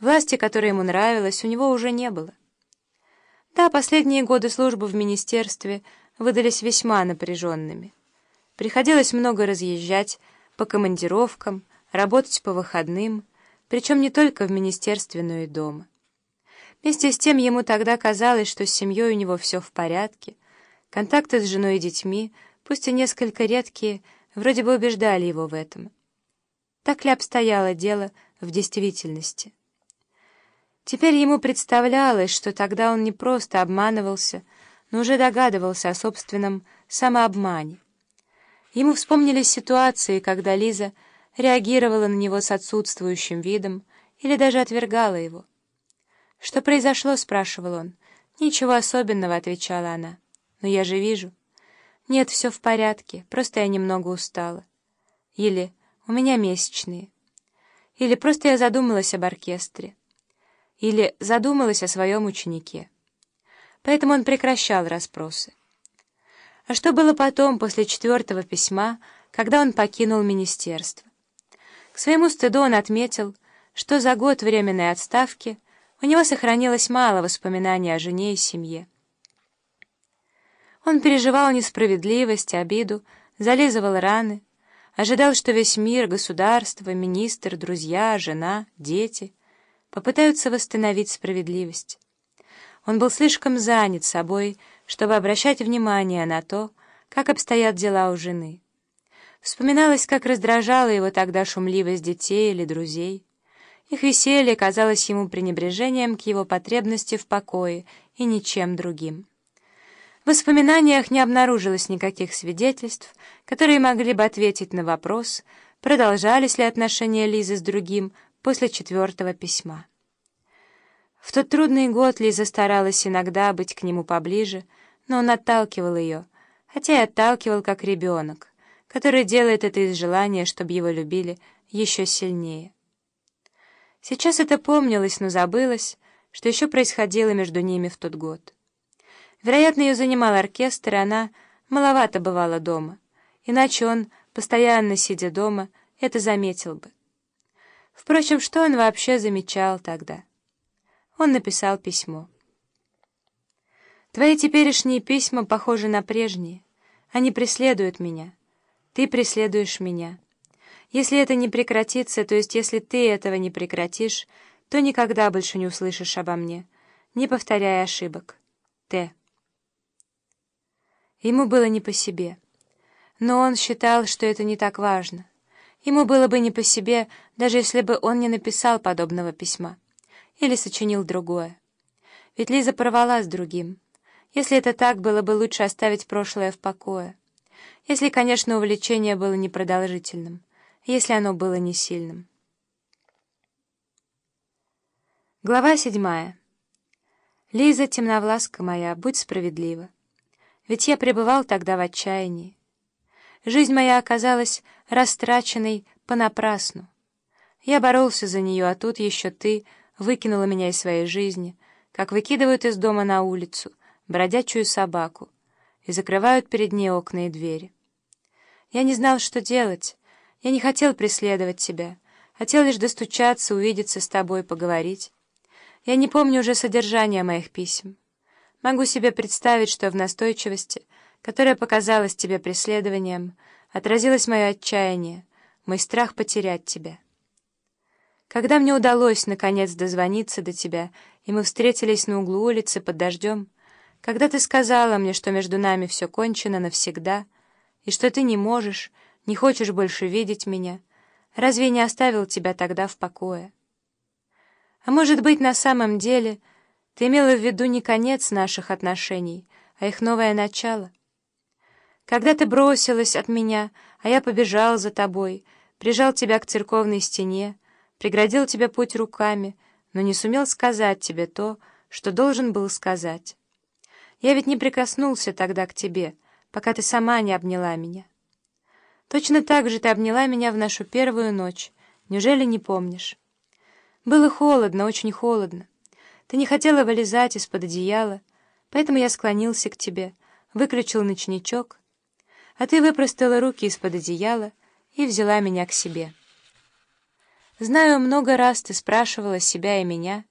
Власти, которая ему нравилась, у него уже не было. Да, последние годы службы в министерстве выдались весьма напряженными. Приходилось много разъезжать по командировкам, работать по выходным, причем не только в министерстве, но и дома. Вместе с тем ему тогда казалось, что с семьей у него все в порядке, контакты с женой и детьми, пусть и несколько редкие, вроде бы убеждали его в этом. Так ли обстояло дело в действительности? Теперь ему представлялось, что тогда он не просто обманывался, но уже догадывался о собственном самообмане. Ему вспомнились ситуации, когда Лиза реагировала на него с отсутствующим видом или даже отвергала его. «Что произошло?» — спрашивал он. «Ничего особенного», — отвечала она. «Но я же вижу». «Нет, все в порядке, просто я немного устала». Или «У меня месячные». Или «Просто я задумалась об оркестре». Или «Задумалась о своем ученике». Поэтому он прекращал расспросы. А что было потом, после четвертого письма, когда он покинул министерство? К своему стыду он отметил, что за год временной отставки у него сохранилось мало воспоминаний о жене и семье. Он переживал несправедливость, обиду, зализывал раны, ожидал, что весь мир, государство, министр, друзья, жена, дети попытаются восстановить справедливость. Он был слишком занят собой, чтобы обращать внимание на то, как обстоят дела у жены. Вспоминалось, как раздражала его тогда шумливость детей или друзей. Их веселье казалось ему пренебрежением к его потребности в покое и ничем другим. В воспоминаниях не обнаружилось никаких свидетельств, которые могли бы ответить на вопрос, продолжались ли отношения Лизы с другим после четвертого письма. В тот трудный год Лиза старалась иногда быть к нему поближе, но он отталкивал ее, хотя и отталкивал как ребенок, который делает это из желания, чтобы его любили еще сильнее. Сейчас это помнилось, но забылось, что еще происходило между ними в тот год. Вероятно, ее занимал оркестр, и она маловато бывала дома, иначе он, постоянно сидя дома, это заметил бы. Впрочем, что он вообще замечал тогда? Он написал письмо. «Твои теперешние письма похожи на прежние. Они преследуют меня. Ты преследуешь меня. Если это не прекратится, то есть если ты этого не прекратишь, то никогда больше не услышишь обо мне, не повторяя ошибок. Т. Ему было не по себе. Но он считал, что это не так важно. Ему было бы не по себе, даже если бы он не написал подобного письма или сочинил другое. Ведь Лиза порвала с другим. Если это так, было бы лучше оставить прошлое в покое. Если, конечно, увлечение было непродолжительным, если оно было не сильным. Глава седьмая. Лиза, темновласка моя, будь справедлива. Ведь я пребывал тогда в отчаянии. Жизнь моя оказалась растраченной понапрасну. Я боролся за нее, а тут еще ты — выкинула меня из своей жизни, как выкидывают из дома на улицу бродячую собаку и закрывают перед ней окна и двери. Я не знал, что делать. Я не хотел преследовать тебя. Хотел лишь достучаться, увидеться с тобой, поговорить. Я не помню уже содержания моих писем. Могу себе представить, что в настойчивости, которая показалась тебе преследованием, отразилось мое отчаяние, мой страх потерять тебя. Когда мне удалось, наконец, дозвониться до тебя, и мы встретились на углу улицы под дождем, когда ты сказала мне, что между нами все кончено навсегда, и что ты не можешь, не хочешь больше видеть меня, разве не оставил тебя тогда в покое? А может быть, на самом деле ты имела в виду не конец наших отношений, а их новое начало? Когда ты бросилась от меня, а я побежал за тобой, прижал тебя к церковной стене, преградил тебе путь руками, но не сумел сказать тебе то, что должен был сказать. Я ведь не прикоснулся тогда к тебе, пока ты сама не обняла меня. Точно так же ты обняла меня в нашу первую ночь. Неужели не помнишь? Было холодно, очень холодно. Ты не хотела вылезать из-под одеяла, поэтому я склонился к тебе, выключил ночничок, а ты выпростала руки из-под одеяла и взяла меня к себе. Знаю, много раз ты спрашивала себя и меня,